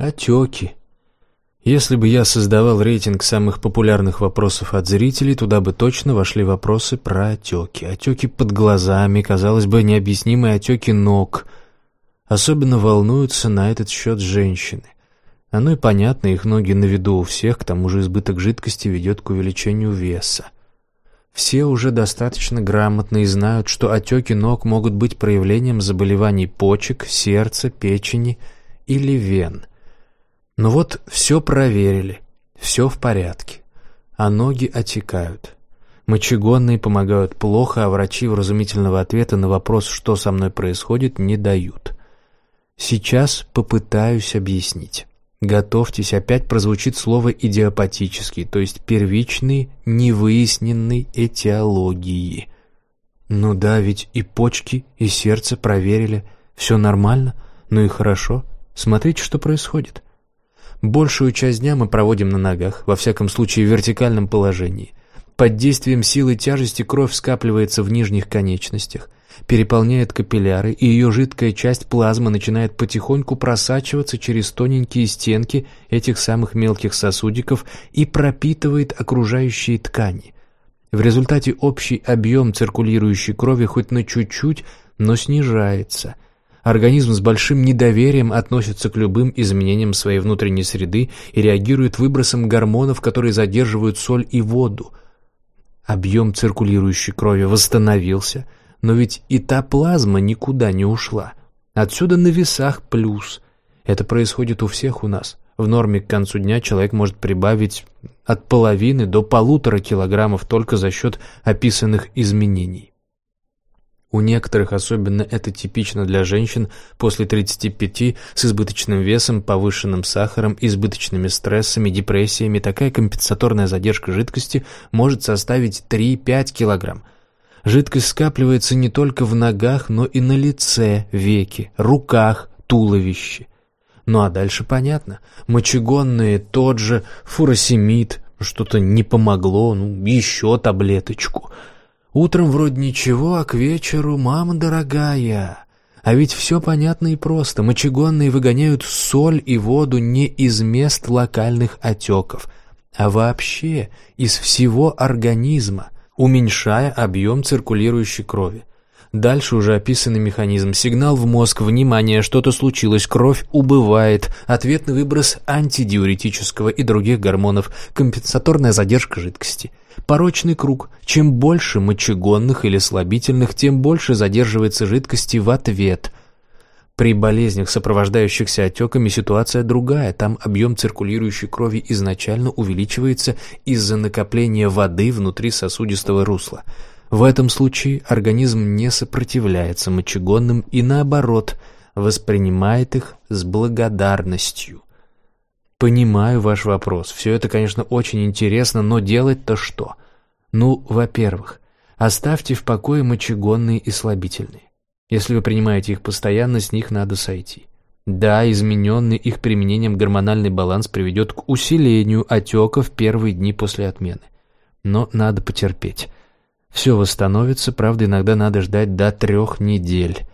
Отеки. Если бы я создавал рейтинг самых популярных вопросов от зрителей, туда бы точно вошли вопросы про отеки. Отеки под глазами, казалось бы, необъяснимые отеки ног. Особенно волнуются на этот счет женщины. Оно и понятно, их ноги на виду у всех, к тому же избыток жидкости ведет к увеличению веса. Все уже достаточно грамотны и знают, что отеки ног могут быть проявлением заболеваний почек, сердца, печени или вен – но ну вот все проверили, все в порядке, а ноги отекают. Мочегонные помогают плохо, а врачи вразумительного ответа на вопрос, что со мной происходит, не дают. Сейчас попытаюсь объяснить. Готовьтесь, опять прозвучит слово «идиопатический», то есть первичный, невыясненной этиологии. Ну да, ведь и почки, и сердце проверили. Все нормально, ну и хорошо. Смотрите, что происходит. Большую часть дня мы проводим на ногах, во всяком случае в вертикальном положении. Под действием силы тяжести кровь скапливается в нижних конечностях, переполняет капилляры, и ее жидкая часть плазмы начинает потихоньку просачиваться через тоненькие стенки этих самых мелких сосудиков и пропитывает окружающие ткани. В результате общий объем циркулирующей крови хоть на чуть-чуть, но снижается – Организм с большим недоверием относится к любым изменениям своей внутренней среды и реагирует выбросом гормонов, которые задерживают соль и воду. Объем циркулирующей крови восстановился, но ведь и та плазма никуда не ушла. Отсюда на весах плюс. Это происходит у всех у нас. В норме к концу дня человек может прибавить от половины до полутора килограммов только за счет описанных изменений. У некоторых, особенно это типично для женщин, после 35 с избыточным весом, повышенным сахаром, избыточными стрессами, депрессиями, такая компенсаторная задержка жидкости может составить 3-5 килограмм. Жидкость скапливается не только в ногах, но и на лице, веке, руках, туловище. Ну а дальше понятно. Мочегонные, тот же фуросемид, что-то не помогло, ну еще таблеточку – Утром вроде ничего, а к вечеру «мама дорогая». А ведь все понятно и просто. Мочегонные выгоняют соль и воду не из мест локальных отеков, а вообще из всего организма, уменьшая объем циркулирующей крови. Дальше уже описанный механизм. Сигнал в мозг, внимание, что-то случилось, кровь убывает, ответный выброс антидиуретического и других гормонов, компенсаторная задержка жидкости. Порочный круг. Чем больше мочегонных или слабительных, тем больше задерживается жидкости в ответ. При болезнях, сопровождающихся отеками, ситуация другая. Там объем циркулирующей крови изначально увеличивается из-за накопления воды внутри сосудистого русла. В этом случае организм не сопротивляется мочегонным и, наоборот, воспринимает их с благодарностью. Понимаю ваш вопрос. Все это, конечно, очень интересно, но делать-то что? Ну, во-первых, оставьте в покое мочегонные и слабительные. Если вы принимаете их постоянно, с них надо сойти. Да, измененный их применением гормональный баланс приведет к усилению отека в первые дни после отмены. Но надо потерпеть. Все восстановится, правда, иногда надо ждать до трех недель.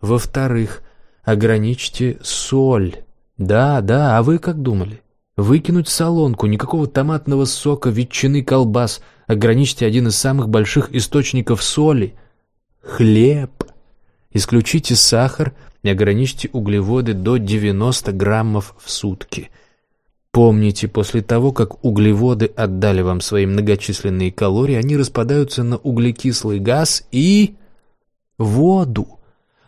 Во-вторых, ограничьте соль да, да, а вы как думали? Выкинуть солонку, никакого томатного сока, ветчины, колбас, ограничьте один из самых больших источников соли – хлеб. Исключите сахар и ограничьте углеводы до 90 граммов в сутки. Помните, после того, как углеводы отдали вам свои многочисленные калории, они распадаются на углекислый газ и воду.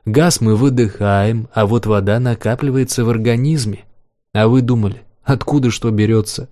Газ мы выдыхаем, а вот вода накапливается в организме. А вы думали, откуда что берется?